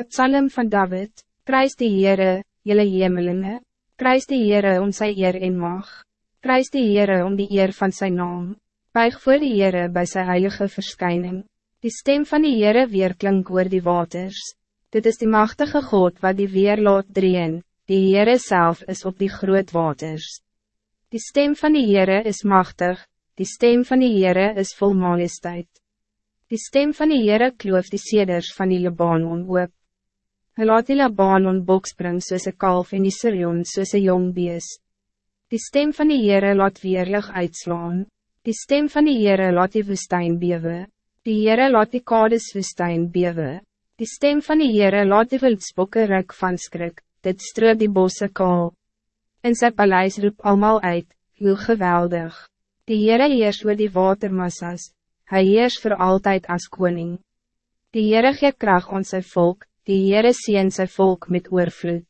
Het psalm van David, prijs die Heere, jylle hemelinge, prijs die Heere om sy eer en mag, prijs die Heere om die eer van zijn naam, buig voor die Heere bij sy heilige verschijning, die stem van die Heere weerklink oor die waters, dit is die machtige God wat die weer laat dreen, die Heere zelf is op die groot waters. Die stem van die Heere is machtig, die stem van die Heere is vol majesteit. Die stem van die Heere kloof die seders van die Libanon oop. Hy laat die Libanon bokspring soos een kalf en die Sirion soos een jong bees. Die stem van die Heere laat weerlig uitslaan. Die stem van die Heere laat die woestijn bewe. Die Heere laat die kades woestijn bewe. Die stem van die Heere laat die wildspokke ruk van skrik. Dit stroop die bosse kaal. In sy paleis roep allemaal uit, hoe geweldig. Die Heere heers oor die watermassas. Hij heers voor altijd als koning. Die Heere gee kracht aan sy volk, die Heere sien sy volk met oorvloed.